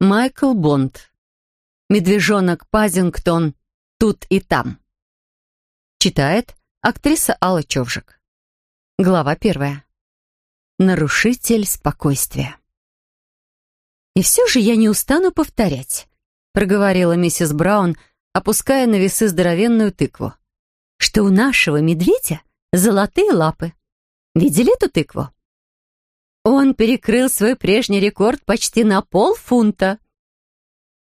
Майкл Бонд. Медвежонок Пазингтон. Тут и там. Читает актриса Алла Човжик. Глава первая. Нарушитель спокойствия. «И все же я не устану повторять», — проговорила миссис Браун, опуская на весы здоровенную тыкву, «что у нашего медведя золотые лапы. Видели эту тыкву? Он перекрыл свой прежний рекорд почти на полфунта.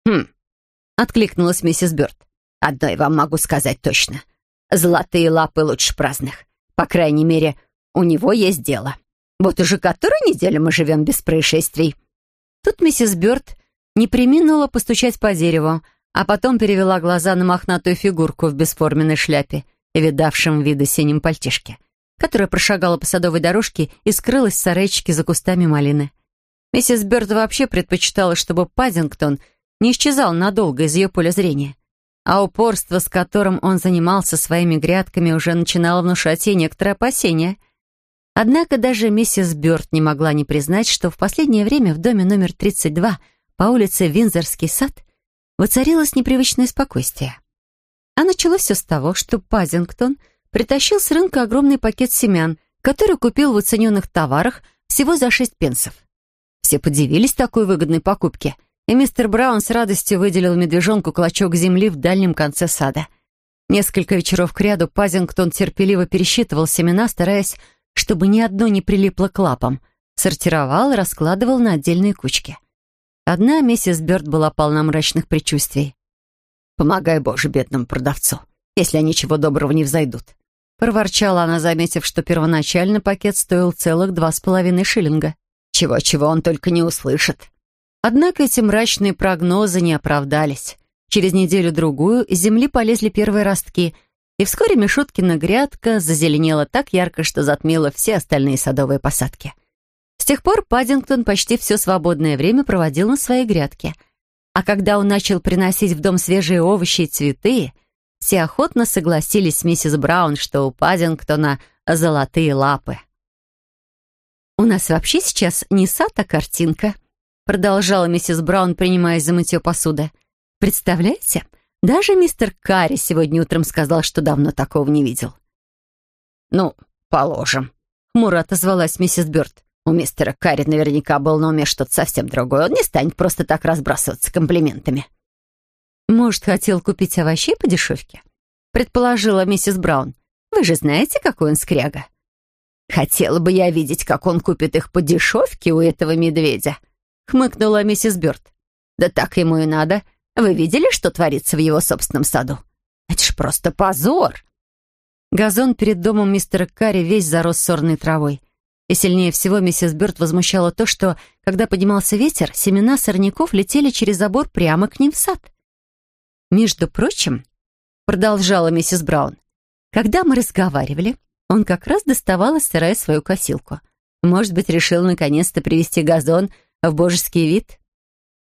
«Хм», — откликнулась миссис Бёрд. «Одно я вам могу сказать точно. Золотые лапы лучше праздных. По крайней мере, у него есть дело. Вот уже которую неделю мы живем без происшествий». Тут миссис Бёрд не приминула постучать по дереву, а потом перевела глаза на мохнатую фигурку в бесформенной шляпе и видавшем вида синем пальтишке которая прошагала по садовой дорожке и скрылась в сарайчике за кустами малины. Миссис Бёрд вообще предпочитала, чтобы Паддингтон не исчезал надолго из ее поля зрения. А упорство, с которым он занимался своими грядками, уже начинало внушать ей некоторые опасения. Однако даже миссис Бёрд не могла не признать, что в последнее время в доме номер 32 по улице Винзорский сад воцарилось непривычное спокойствие. А началось все с того, что Паддингтон — притащил с рынка огромный пакет семян, который купил в оцененных товарах всего за шесть пенсов. Все подивились такой выгодной покупке, и мистер Браун с радостью выделил медвежонку клочок земли в дальнем конце сада. Несколько вечеров кряду Пазингтон терпеливо пересчитывал семена, стараясь, чтобы ни одно не прилипло к лапам, сортировал и раскладывал на отдельные кучки. Одна миссис Бёрд была полна мрачных предчувствий. «Помогай, Боже, бедному продавцу, если они чего доброго не взойдут. Проворчала она, заметив, что первоначально пакет стоил целых два с половиной шиллинга. Чего-чего он только не услышит. Однако эти мрачные прогнозы не оправдались. Через неделю-другую из земли полезли первые ростки, и вскоре Мишуткина грядка зазеленела так ярко, что затмила все остальные садовые посадки. С тех пор Паддингтон почти все свободное время проводил на своей грядке. А когда он начал приносить в дом свежие овощи и цветы, все охотно согласились с миссис Браун, что у Паддингтона золотые лапы. «У нас вообще сейчас не сад, а картинка», продолжала миссис Браун, принимаясь за мытье посуды. «Представляете, даже мистер Карри сегодня утром сказал, что давно такого не видел». «Ну, положим», — хмуро отозвалась миссис Бёрд. «У мистера Карри наверняка был на уме что-то совсем другое. Он не станет просто так разбрасываться комплиментами». «Может, хотел купить овощей по дешевке?» предположила миссис Браун. «Вы же знаете, какой он скряга?» «Хотела бы я видеть, как он купит их по дешевке у этого медведя», хмыкнула миссис Бёрд. «Да так ему и надо. Вы видели, что творится в его собственном саду? Это ж просто позор!» Газон перед домом мистера Карри весь зарос сорной травой. И сильнее всего миссис Бёрд возмущало то, что, когда поднимался ветер, семена сорняков летели через забор прямо к ним в сад. Между прочим, продолжала миссис Браун, когда мы разговаривали, он как раз доставал из сарая свою косилку. Может быть, решил наконец-то привести газон в божеский вид?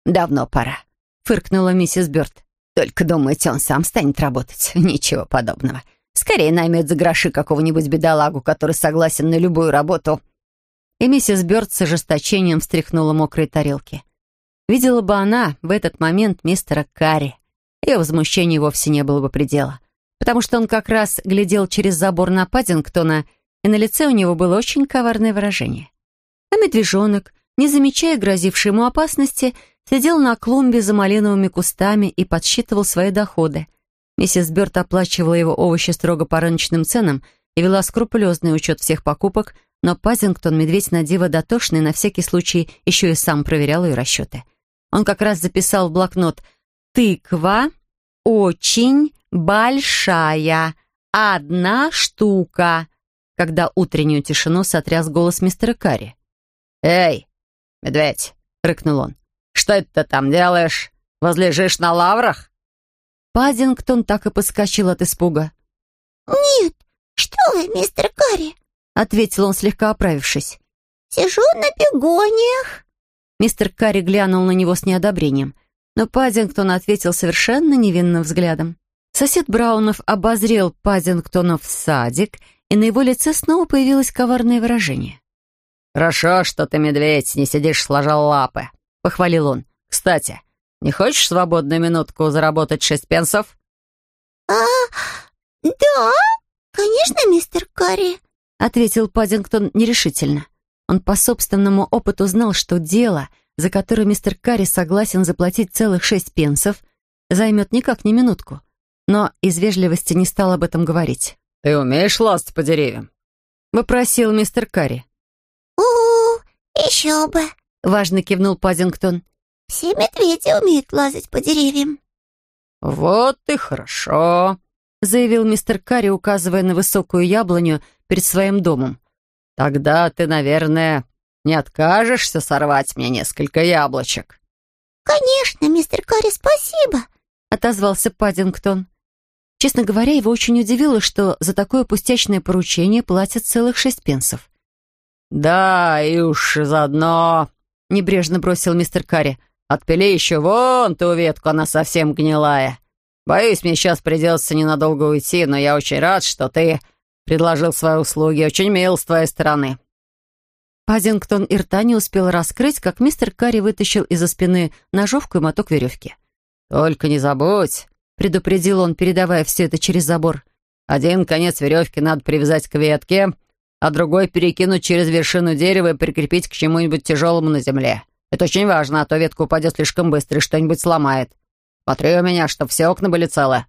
«Давно пора», — фыркнула миссис Бёрд. «Только думаете, он сам станет работать? Ничего подобного. Скорее наймет за гроши какого-нибудь бедолагу, который согласен на любую работу». И миссис Бёрд с ожесточением встряхнула мокрые тарелки. Видела бы она в этот момент мистера Карри, ее возмущению вовсе не было бы предела, потому что он как раз глядел через забор на Паддингтона, и на лице у него было очень коварное выражение. А медвежонок, не замечая грозившей ему опасности, сидел на клумбе за малиновыми кустами и подсчитывал свои доходы. Миссис Бёрд оплачивала его овощи строго по рыночным ценам и вела скрупулезный учет всех покупок, но Пазингтон, медведь на диво дотошный, на всякий случай еще и сам проверял ее расчеты. Он как раз записал в блокнот «Тыква очень большая. Одна штука!» Когда утреннюю тишину сотряс голос мистера Карри. «Эй, медведь!» — рыкнул он. «Что это ты там делаешь? Возлежишь на лаврах?» Паддингтон так и подскочил от испуга. «Нет, что вы, мистер Карри?» — ответил он, слегка оправившись. «Сижу на бегониях». Мистер Карри глянул на него с неодобрением — но Паддингтон ответил совершенно невинным взглядом. Сосед Браунов обозрел Паддингтона в садик, и на его лице снова появилось коварное выражение. «Хорошо, что ты, медведь, не сидишь сложа лапы», — похвалил он. Кстати, не хочешь свободную минутку заработать шесть пенсов?» «А, да, конечно, мистер Карри», — ответил Паддингтон нерешительно. Он по собственному опыту знал, что дело, за которое мистер Карри согласен заплатить целых шесть пенсов, займет никак не минутку. Но из вежливости не стал об этом говорить. «Ты умеешь лазать по деревьям?» — вопросил мистер Карри. «У, еще бы!» — важно кивнул Паддингтон. «Все медведи умеют лазать по деревьям». «Вот и хорошо», — заявил мистер Карри, указывая на высокую яблоню перед своим домом. «Тогда ты, наверное, не откажешься сорвать мне несколько яблочек?» «Конечно, мистер Карри, спасибо», — отозвался Паддингтон. Честно говоря, его очень удивило, что за такое пустячное поручение платят целых шесть пенсов. «Да, и уж заодно...» — небрежно бросил мистер Карри. «Отпили еще вон ту ветку, она совсем гнилая. Боюсь, мне сейчас придется ненадолго уйти, но я очень рад, что ты предложил свои услуги. Очень мил с твоей стороны». Паддингтон и рта не успел раскрыть, как мистер Карри вытащил из-за спины ножовку и моток веревки. «Только не забудь», — предупредил он, передавая все это через забор. «Один конец веревки надо привязать к ветке, а другой перекинуть через вершину дерева и прикрепить к чему-нибудь тяжелому на земле. Это очень важно, а то ветка упадет слишком быстро и что-нибудь сломает. Смотри у меня, чтобы все окна были целы.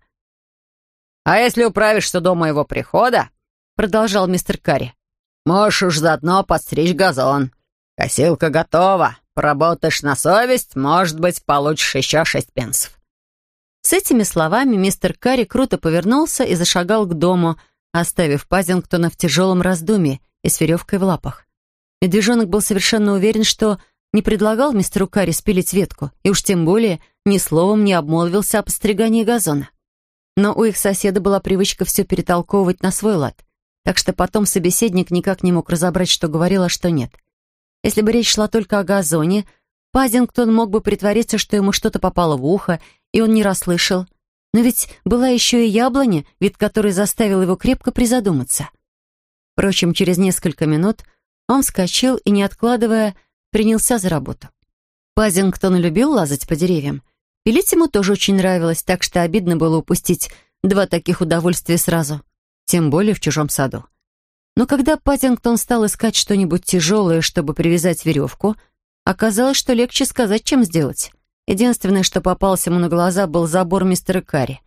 А если управишься до моего прихода, продолжал мистер Карри, можешь уж заодно подстричь газон. Косилка готова. Поработаешь на совесть, может быть, получишь еще шесть пенсов. С этими словами мистер Карри круто повернулся и зашагал к дому, оставив Пазингтона в тяжелом раздумье и с веревкой в лапах. Медвежонок был совершенно уверен, что не предлагал мистеру Карри спилить ветку, и уж тем более ни словом не обмолвился о постригании газона. Но у их соседа была привычка все перетолковывать на свой лад, так что потом собеседник никак не мог разобрать, что говорил, а что нет. Если бы речь шла только о газоне, Пазингтон мог бы притвориться, что ему что-то попало в ухо, и он не расслышал. Но ведь была еще и яблоня, вид которой заставил его крепко призадуматься. Впрочем, через несколько минут он вскочил и, не откладывая, принялся за работу. Пазингтон любил лазать по деревьям. Пилить ему тоже очень нравилось, так что обидно было упустить два таких удовольствия сразу, тем более в чужом саду. Но когда Паттингтон стал искать что-нибудь тяжелое, чтобы привязать веревку, оказалось, что легче сказать, чем сделать. Единственное, что попалось ему на глаза, был забор мистера Карри.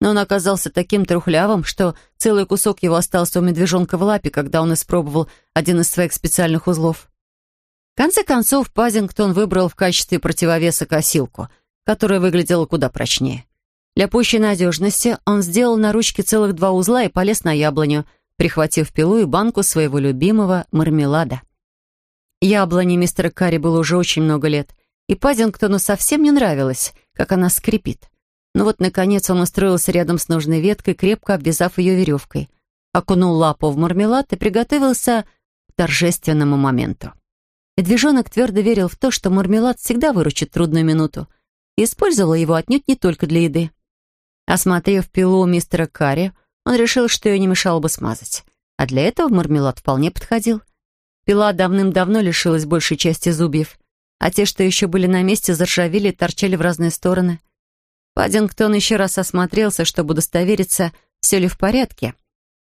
Но он оказался таким трухлявым, что целый кусок его остался у медвежонка в лапе, когда он испробовал один из своих специальных узлов. В конце концов, Пазингтон выбрал в качестве противовеса косилку, которая выглядела куда прочнее. Для пущей надежности он сделал на ручке целых два узла и полез на яблоню, прихватив пилу и банку своего любимого мармелада. Яблоне мистера Карри было уже очень много лет, и Пазингтону совсем не нравилось, как она скрипит. Но вот, наконец, он устроился рядом с нужной веткой, крепко обвязав ее веревкой, окунул лапу в мармелад и приготовился к торжественному моменту. Медвежонок твердо верил в то, что мармелад всегда выручит трудную минуту, и использовал его отнюдь не только для еды. Осмотрев пилу мистера Карри, он решил, что ее не мешало бы смазать. А для этого мармелад вполне подходил. Пила давным-давно лишилась большей части зубьев, а те, что еще были на месте, заржавели и торчали в разные стороны. Паддингтон еще раз осмотрелся, чтобы удостовериться, все ли в порядке.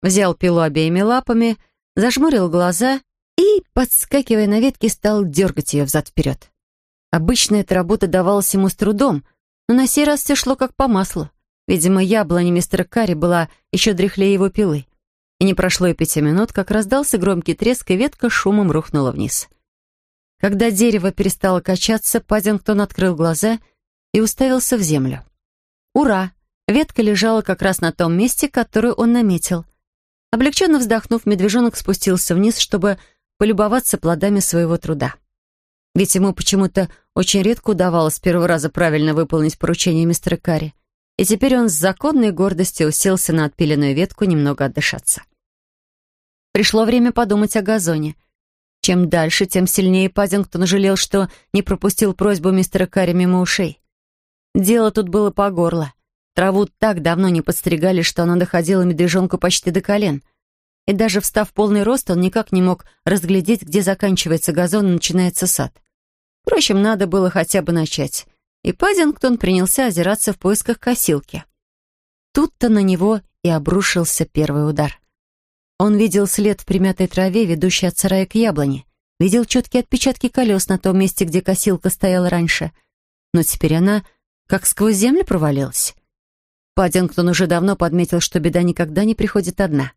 Взял пилу обеими лапами, зажмурил глаза и, подскакивая на ветке, стал дергать ее взад-вперед. Обычно эта работа давалась ему с трудом, но на сей раз все шло как по маслу. Видимо, яблоня мистера Карри была еще дряхлее его пилы. И не прошло и пяти минут, как раздался громкий треск, и ветка шумом рухнула вниз. Когда дерево перестало качаться, Паддингтон открыл глаза и уставился в землю. Ура! Ветка лежала как раз на том месте, которую он наметил. Облегченно вздохнув, медвежонок спустился вниз, чтобы полюбоваться плодами своего труда. Ведь ему почему-то очень редко удавалось с первого раза правильно выполнить поручение мистера Карри, и теперь он с законной гордостью уселся на отпиленную ветку немного отдышаться. Пришло время подумать о газоне. Чем дальше, тем сильнее Паддингтон жалел, что не пропустил просьбу мистера Карри мимо ушей. Дело тут было по горло. Траву так давно не подстригали, что она доходила медвежонку почти до колен — и даже встав в полный рост, он никак не мог разглядеть, где заканчивается газон и начинается сад. Впрочем, надо было хотя бы начать. И Паддингтон принялся озираться в поисках косилки. Тут-то на него и обрушился первый удар. Он видел след в примятой траве, ведущий от сарая к яблоне. Видел четкие отпечатки колес на том месте, где косилка стояла раньше. Но теперь она как сквозь землю провалилась. Паддингтон уже давно подметил, что беда никогда не приходит одна.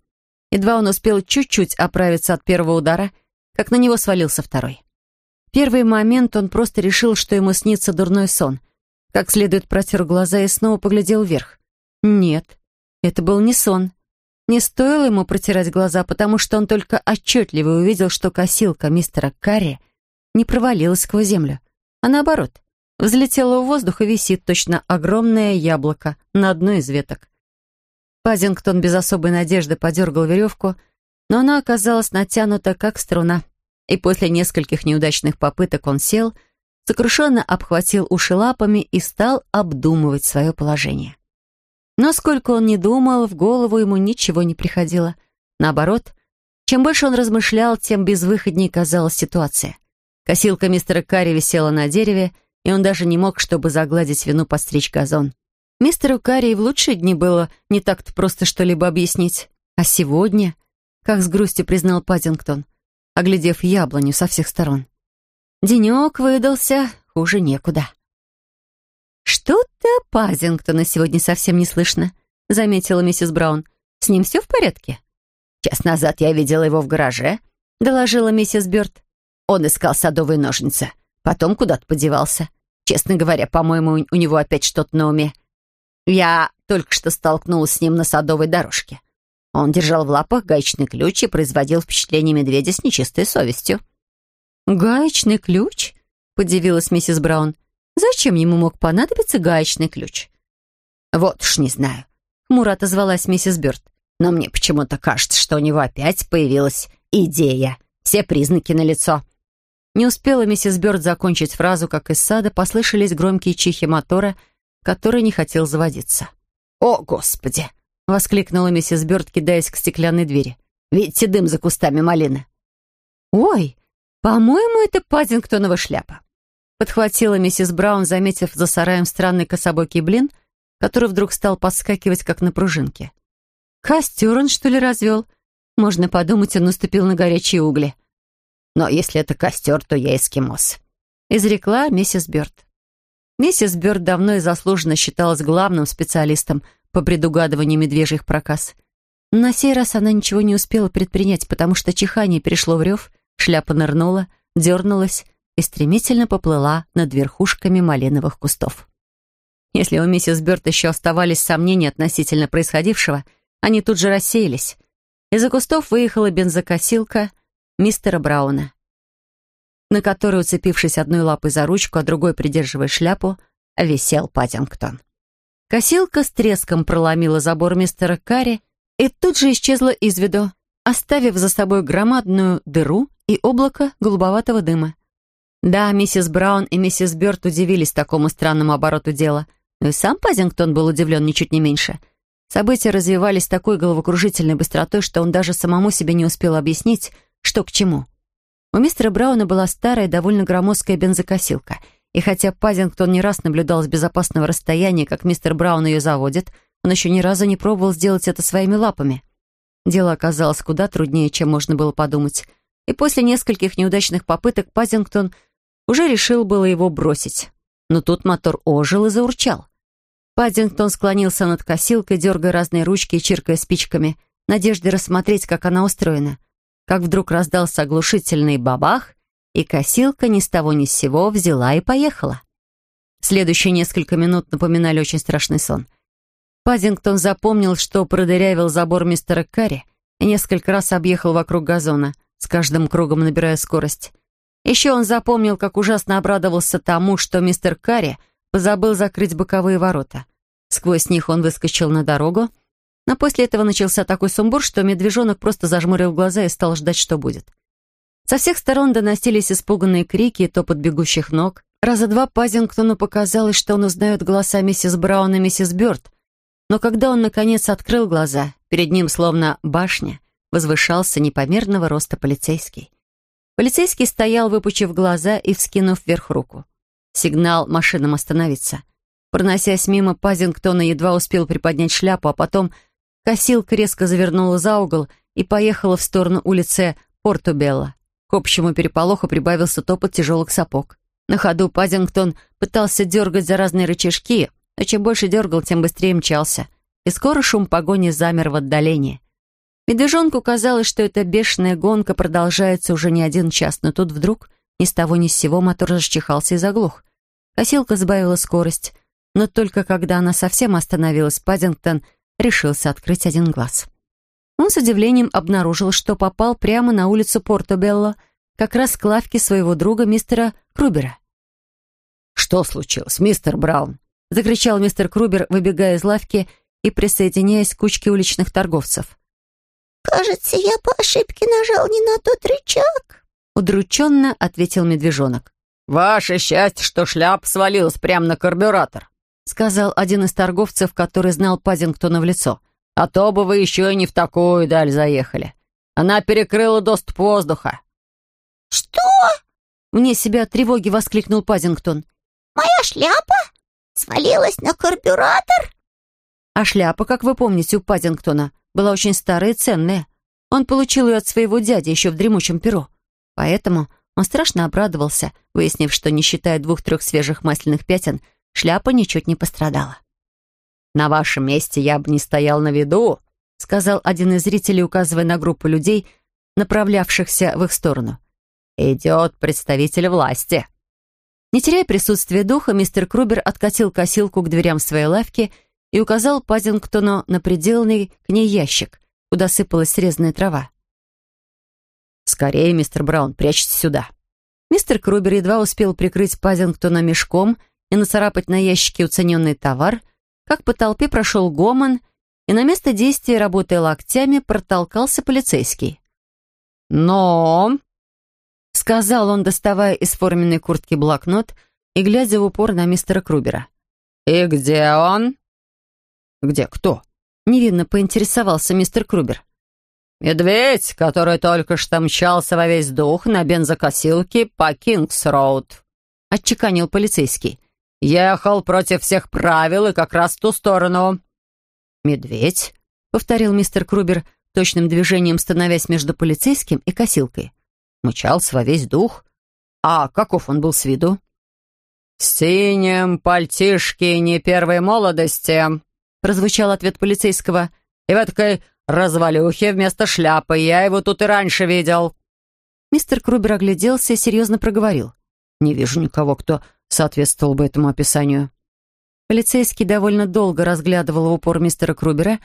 Едва он успел чуть-чуть оправиться от первого удара, как на него свалился второй. Первый момент он просто решил, что ему снится дурной сон. Как следует протер глаза и снова поглядел вверх. Нет, это был не сон. Не стоило ему протирать глаза, потому что он только отчетливо увидел, что косилка мистера Карри не провалилась сквозь землю, а наоборот, взлетела в воздух и висит точно огромное яблоко на одной из веток. Пазингтон без особой надежды подергал веревку, но она оказалась натянута, как струна. И после нескольких неудачных попыток он сел, сокрушенно обхватил уши лапами и стал обдумывать свое положение. Но сколько он ни думал, в голову ему ничего не приходило. Наоборот, чем больше он размышлял, тем безвыходнее казалась ситуация. Косилка мистера Карри висела на дереве, и он даже не мог, чтобы загладить вину, подстричь газон. Мистеру Карри в лучшие дни было не так-то просто что-либо объяснить. А сегодня, как с грустью признал Паддингтон, оглядев яблоню со всех сторон. Денек выдался, хуже некуда. «Что-то Пазингтона сегодня совсем не слышно», — заметила миссис Браун. «С ним все в порядке?» «Час назад я видела его в гараже», — доложила миссис Бёрд. «Он искал садовые ножницы, потом куда-то подевался. Честно говоря, по-моему, у него опять что-то на уме. Я только что столкнулась с ним на садовой дорожке. Он держал в лапах гаечный ключ и производил впечатление медведя с нечистой совестью». «Гаечный ключ?» — подивилась миссис Браун. Зачем ему мог понадобиться гаечный ключ? Вот уж не знаю. Хмуро отозвалась миссис Бёрд. Но мне почему-то кажется, что у него опять появилась идея. Все признаки налицо. Не успела миссис Бёрд закончить фразу, как из сада послышались громкие чихи мотора, который не хотел заводиться. «О, Господи!» — воскликнула миссис Бёрд, кидаясь к стеклянной двери. «Видите дым за кустами малины?» «Ой, по-моему, это Паддингтонова шляпа подхватила миссис Браун, заметив за сараем странный кособокий блин, который вдруг стал подскакивать, как на пружинке. «Костер он, что ли, развел? Можно подумать, он наступил на горячие угли». «Но если это костер, то я эскимос», — изрекла миссис Бёрд. Миссис Бёрд давно и заслуженно считалась главным специалистом по предугадыванию медвежьих проказ. На сей раз она ничего не успела предпринять, потому что чихание перешло в рев, шляпа нырнула, дернулась, и стремительно поплыла над верхушками малиновых кустов. Если у миссис Бёрд еще оставались сомнения относительно происходившего, они тут же рассеялись. Из-за кустов выехала бензокосилка мистера Брауна, на которой, уцепившись одной лапой за ручку, а другой, придерживая шляпу, висел Паддингтон. Косилка с треском проломила забор мистера Карри и тут же исчезла из виду, оставив за собой громадную дыру и облако голубоватого дыма. Да, миссис Браун и миссис Бёрд удивились такому странному обороту дела, но и сам Пазингтон был удивлен ничуть не меньше. События развивались такой головокружительной быстротой, что он даже самому себе не успел объяснить, что к чему. У мистера Брауна была старая, довольно громоздкая бензокосилка, и хотя Пазингтон не раз наблюдал с безопасного расстояния, как мистер Браун ее заводит, он еще ни разу не пробовал сделать это своими лапами. Дело оказалось куда труднее, чем можно было подумать, и после нескольких неудачных попыток Пазингтон уже решил было его бросить. Но тут мотор ожил и заурчал. Паддингтон склонился над косилкой, дергая разные ручки и чиркая спичками, надеждой рассмотреть, как она устроена. Как вдруг раздался оглушительный бабах, и косилка ни с того ни с сего взяла и поехала. Следующие несколько минут напоминали очень страшный сон. Паддингтон запомнил, что продырявил забор мистера Карри и несколько раз объехал вокруг газона, с каждым кругом набирая скорость. Еще он запомнил, как ужасно обрадовался тому, что мистер Карри позабыл закрыть боковые ворота. Сквозь них он выскочил на дорогу, но после этого начался такой сумбур, что медвежонок просто зажмурил глаза и стал ждать, что будет. Со всех сторон доносились испуганные крики и топот бегущих ног. Раза два Пазингтону показалось, что он узнает голоса миссис Браун и миссис Бёрд, но когда он, наконец, открыл глаза, перед ним, словно башня, возвышался непомерного роста полицейский. Полицейский стоял, выпучив глаза и вскинув вверх руку. Сигнал машинам остановиться. Проносясь мимо Пазингтона, едва успел приподнять шляпу, а потом косилка резко завернула за угол и поехала в сторону улицы Портубелла. Общему переполоху прибавился топот тяжелых сапог. На ходу Пазингтон пытался дергать за разные рычажки, но чем больше дергал, тем быстрее мчался. И скоро шум погони замер в отдалении. Медвежонку казалось, что эта бешеная гонка продолжается уже не один час, но тут вдруг ни с того ни с сего мотор расчихался и заглух. Косилка сбавила скорость, но только когда она совсем остановилась, Паддингтон решился открыть один глаз. Он с удивлением обнаружил, что попал прямо на улицу Порто-Белло, как раз к лавке своего друга мистера Крубера. «Что случилось, мистер Браун?» — закричал мистер Крубер, выбегая из лавки и присоединяясь к кучке уличных торговцев. «Кажется, я по ошибке нажал не на тот рычаг», — удрученно ответил медвежонок. «Ваше счастье, что шляпа свалилась прямо на карбюратор», — сказал один из торговцев, который знал Паддингтона в лицо. «А то бы вы еще не в такую даль заехали. Она перекрыла доступ воздуха». «Что?» — вне себя от тревоги воскликнул Паддингтон. «Моя шляпа свалилась на карбюратор?» А шляпа, как вы помните, у Паддингтона была очень старая и ценная. Он получил ее от своего дяди еще в дремучем перу. Поэтому он страшно обрадовался, выяснив, что, не считая двух-трех свежих масляных пятен, шляпа ничуть не пострадала. «На вашем месте я бы не стоял на виду», сказал один из зрителей, указывая на группу людей, направлявшихся в их сторону. «Идет представитель власти». Не теряя присутствия духа, мистер Крубер откатил косилку к дверям своей лавки и указал Паддингтону на приделанный к ней ящик, куда сыпалась срезанная трава. «Скорее, мистер Браун, прячьте сюда». Мистер Крубер едва успел прикрыть Паддингтона мешком и нацарапать на ящике уцененный товар, как по толпе прошел гомон, и на место действия, работая локтями, протолкался полицейский. «Но...» — сказал он, доставая из форменной куртки блокнот и глядя в упор на мистера Крубера. «И где он?» «Где кто?» — невинно поинтересовался мистер Крубер. «Медведь, который только что мчался во весь дух на бензокосилке по Кингс-Роуд», — отчеканил полицейский. «Ехал против всех правил и как раз в ту сторону». «Медведь?» — повторил мистер Крубер, точным движением становясь между полицейским и косилкой. Мчался во весь дух. А каков он был с виду? «В синем не первой молодости», прозвучал ответ полицейского. «И в этой развалюхе вместо шляпы. Я его тут и раньше видел». Мистер Крубер огляделся и серьезно проговорил. «Не вижу никого, кто соответствовал бы этому описанию». Полицейский довольно долго разглядывал в упор мистера Крубера,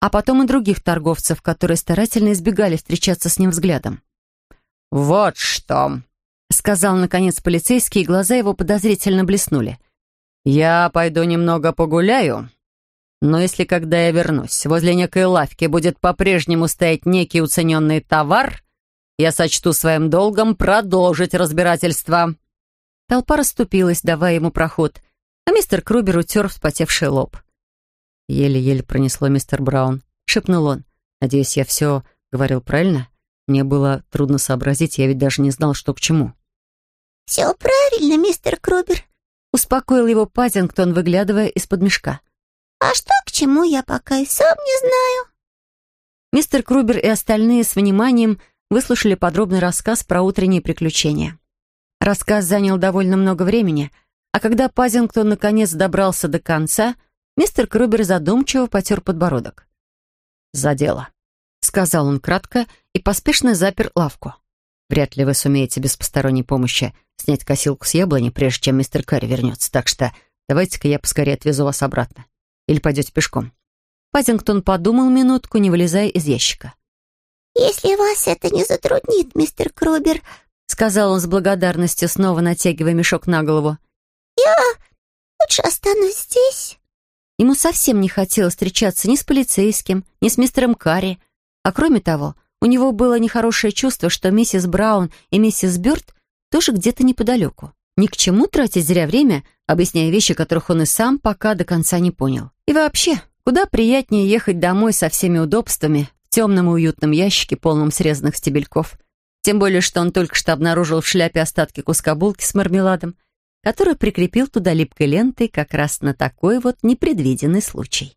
а потом и других торговцев, которые старательно избегали встречаться с ним взглядом. «Вот что», — сказал, наконец, полицейский, и глаза его подозрительно блеснули. «Я пойду немного погуляю, но если, когда я вернусь, возле некой лавки будет по-прежнему стоять некий уцененный товар, я сочту своим долгом продолжить разбирательство». Толпа расступилась, давая ему проход, а мистер Крубер утер вспотевший лоб. «Еле-еле пронесло мистер Браун», — шепнул он. «Надеюсь, я все говорил правильно? Мне было трудно сообразить, я ведь даже не знал, что к чему». «Все правильно, мистер Крубер», — успокоил его Паттингтон, выглядывая из-под мешка. А что к чему, я пока и сам не знаю. Мистер Крубер и остальные с вниманием выслушали подробный рассказ про утренние приключения. Рассказ занял довольно много времени, а когда Пазингтон наконец добрался до конца, мистер Крубер задумчиво потер подбородок. «За дело», — сказал он кратко и поспешно запер лавку. «Вряд ли вы сумеете без посторонней помощи снять косилку с яблони, прежде чем мистер Карри вернется, так что давайте-ка я поскорее отвезу вас обратно. Или пойдете пешком?» Пазингтон подумал минутку, не вылезая из ящика. «Если вас это не затруднит, мистер Крубер», сказал он с благодарностью, снова натягивая мешок на голову. «Я лучше останусь здесь». Ему совсем не хотелось встречаться ни с полицейским, ни с мистером Карри. А кроме того, у него было нехорошее чувство, что миссис Браун и миссис Бёрд тоже где-то неподалеку. Ни к чему тратить зря время, объясняя вещи, которых он и сам пока до конца не понял. И вообще, куда приятнее ехать домой со всеми удобствами в темном и уютном ящике, полном срезанных стебельков. Тем более, что он только что обнаружил в шляпе остатки куска булки с мармеладом, который прикрепил туда липкой лентой как раз на такой вот непредвиденный случай.